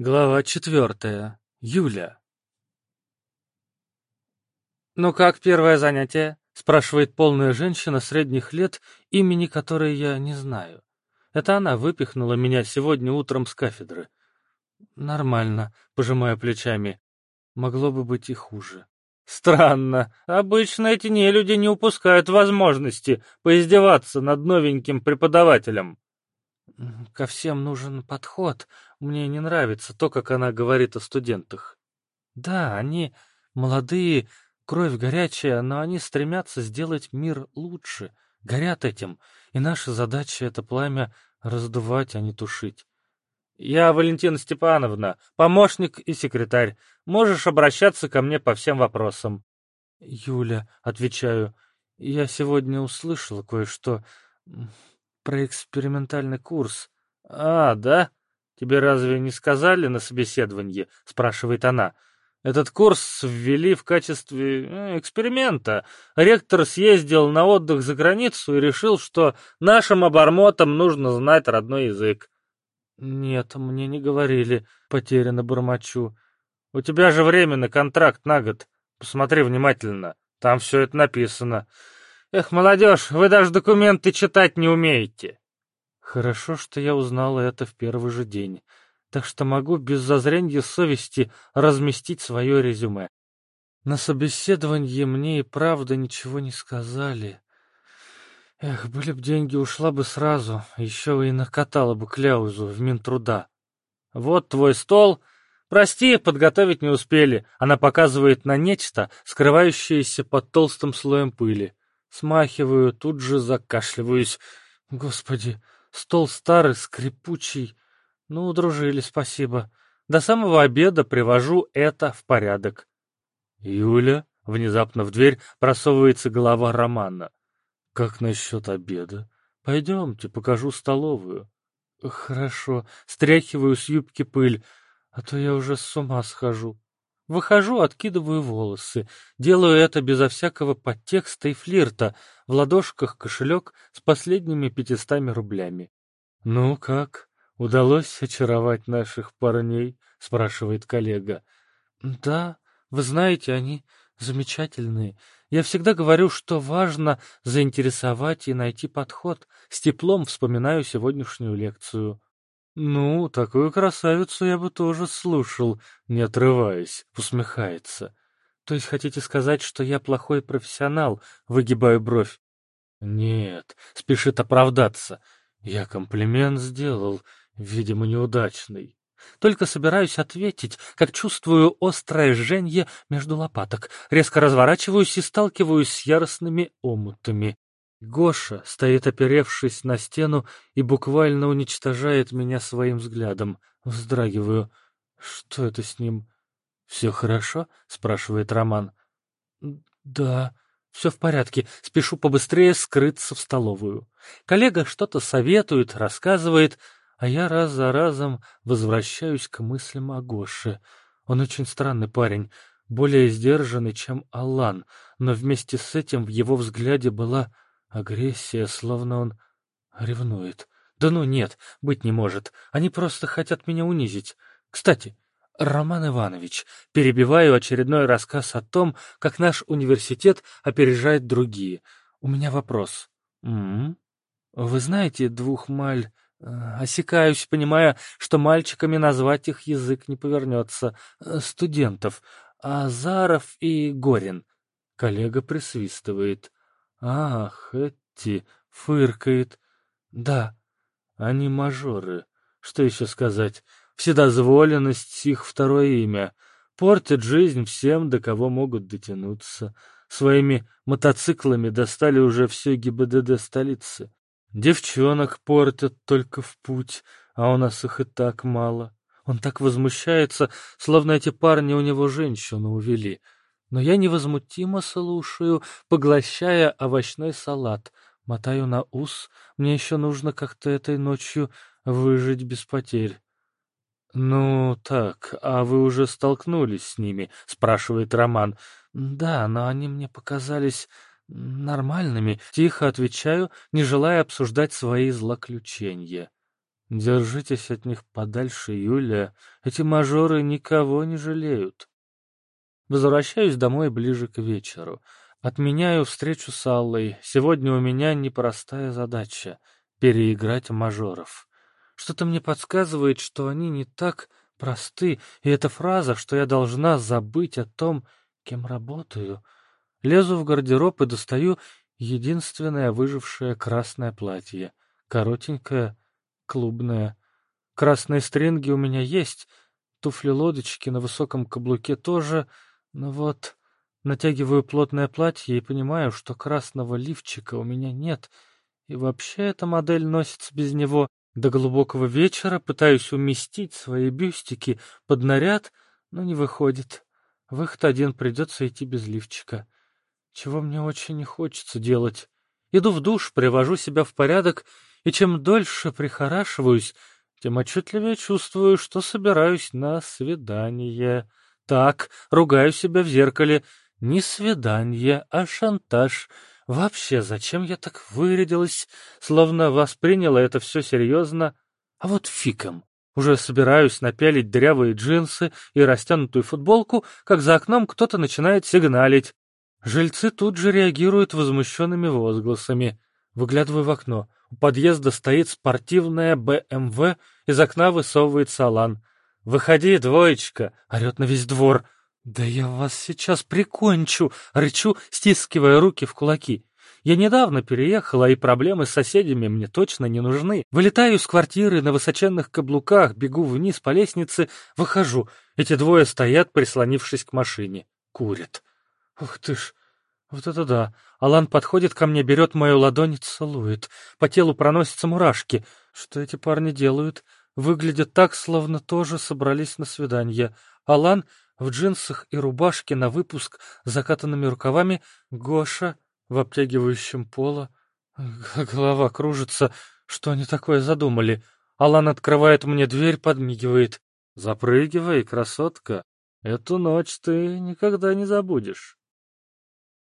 Глава четвертая. Юля. «Ну как первое занятие?» — спрашивает полная женщина средних лет, имени которой я не знаю. Это она выпихнула меня сегодня утром с кафедры. «Нормально», — пожимаю плечами. Могло бы быть и хуже. Странно. Обычно эти нелюди не упускают возможности поиздеваться над новеньким преподавателем. Ко всем нужен подход. Мне не нравится то, как она говорит о студентах. Да, они молодые, кровь горячая, но они стремятся сделать мир лучше, горят этим, и наша задача — это пламя раздувать, а не тушить. «Я Валентина Степановна, помощник и секретарь. Можешь обращаться ко мне по всем вопросам». «Юля», — отвечаю, — «я сегодня услышала кое-что про экспериментальный курс. «А, да? Тебе разве не сказали на собеседовании?» — спрашивает она. «Этот курс ввели в качестве э, эксперимента. Ректор съездил на отдых за границу и решил, что нашим обормотам нужно знать родной язык». «Нет, мне не говорили», — потерянно бормочу. «У тебя же временный контракт на год. Посмотри внимательно. Там все это написано». Эх, молодежь, вы даже документы читать не умеете. Хорошо, что я узнала это в первый же день, так что могу без зазрения совести разместить свое резюме. На собеседовании мне и правда ничего не сказали. Эх, были б деньги, ушла бы сразу, еще и накатала бы кляузу в Минтруда. Вот твой стол. Прости, подготовить не успели. Она показывает на нечто, скрывающееся под толстым слоем пыли. Смахиваю, тут же закашливаюсь. Господи, стол старый, скрипучий. Ну, дружили, спасибо. До самого обеда привожу это в порядок. Юля, внезапно в дверь просовывается голова Романа. Как насчет обеда? Пойдемте, покажу столовую. Хорошо, стряхиваю с юбки пыль, а то я уже с ума схожу. Выхожу, откидываю волосы. Делаю это безо всякого подтекста и флирта. В ладошках кошелек с последними пятистами рублями. «Ну как, удалось очаровать наших парней?» — спрашивает коллега. «Да, вы знаете, они замечательные. Я всегда говорю, что важно заинтересовать и найти подход. С теплом вспоминаю сегодняшнюю лекцию». «Ну, такую красавицу я бы тоже слушал, не отрываясь», — усмехается. «То есть хотите сказать, что я плохой профессионал?» — выгибаю бровь. «Нет», — спешит оправдаться. «Я комплимент сделал, видимо, неудачный». Только собираюсь ответить, как чувствую острое жжение между лопаток, резко разворачиваюсь и сталкиваюсь с яростными омутами. Гоша стоит, оперевшись на стену, и буквально уничтожает меня своим взглядом. Вздрагиваю. Что это с ним? «Все хорошо?» — спрашивает Роман. «Да, все в порядке. Спешу побыстрее скрыться в столовую. Коллега что-то советует, рассказывает, а я раз за разом возвращаюсь к мыслям о Гоше. Он очень странный парень, более сдержанный, чем Алан, но вместе с этим в его взгляде была Агрессия, словно он ревнует. Да ну нет, быть не может. Они просто хотят меня унизить. Кстати, Роман Иванович, перебиваю очередной рассказ о том, как наш университет опережает другие. У меня вопрос. М? Вы знаете двух маль... Э, осекаюсь, понимая, что мальчиками назвать их язык не повернется. Э, студентов. Азаров и Горин. Коллега присвистывает. Ах, эти, фыркает. Да, они мажоры. Что еще сказать? Вседозволенность — их второе имя. Портят жизнь всем, до кого могут дотянуться. Своими мотоциклами достали уже все ГИБДД столицы. Девчонок портят только в путь, а у нас их и так мало. Он так возмущается, словно эти парни у него женщину увели — но я невозмутимо слушаю, поглощая овощной салат. Мотаю на ус, мне еще нужно как-то этой ночью выжить без потерь. «Ну, так, а вы уже столкнулись с ними?» — спрашивает Роман. «Да, но они мне показались нормальными». Тихо отвечаю, не желая обсуждать свои злоключения. Держитесь от них подальше, Юлия. Эти мажоры никого не жалеют. Возвращаюсь домой ближе к вечеру. Отменяю встречу с Аллой. Сегодня у меня непростая задача — переиграть мажоров. Что-то мне подсказывает, что они не так просты, и эта фраза, что я должна забыть о том, кем работаю. Лезу в гардероб и достаю единственное выжившее красное платье. Коротенькое, клубное. Красные стринги у меня есть, туфли-лодочки на высоком каблуке тоже, но вот натягиваю плотное платье и понимаю, что красного лифчика у меня нет, и вообще эта модель носится без него. До глубокого вечера пытаюсь уместить свои бюстики под наряд, но не выходит. Выход один придется идти без лифчика. Чего мне очень не хочется делать. Иду в душ, привожу себя в порядок и чем дольше прихорашиваюсь, тем отчетливее чувствую, что собираюсь на свидание. Так, ругаю себя в зеркале. Не свидание, а шантаж. Вообще, зачем я так вырядилась, словно восприняла это все серьезно? А вот фиком. Уже собираюсь напялить дырявые джинсы и растянутую футболку, как за окном кто-то начинает сигналить. Жильцы тут же реагируют возмущенными возгласами. Выглядываю в окно. У подъезда стоит спортивная БМВ, из окна высовывается Алан. «Выходи, двоечка!» — орет на весь двор. «Да я вас сейчас прикончу!» — рычу, стискивая руки в кулаки. Я недавно переехала, и проблемы с соседями мне точно не нужны. Вылетаю из квартиры на высоченных каблуках, бегу вниз по лестнице, выхожу. Эти двое стоят, прислонившись к машине. Курят. Ух ты ж, вот это да. Алан подходит ко мне, берет мою ладонь и целует. По телу проносятся мурашки. Что эти парни делают? Выглядят так, словно тоже собрались на свидание. Алан в джинсах и рубашке на выпуск с закатанными рукавами. Гоша в обтягивающем поло. Голова кружится. Что они такое задумали? Алан открывает мне дверь, подмигивает. «Запрыгивай, красотка. Эту ночь ты никогда не забудешь».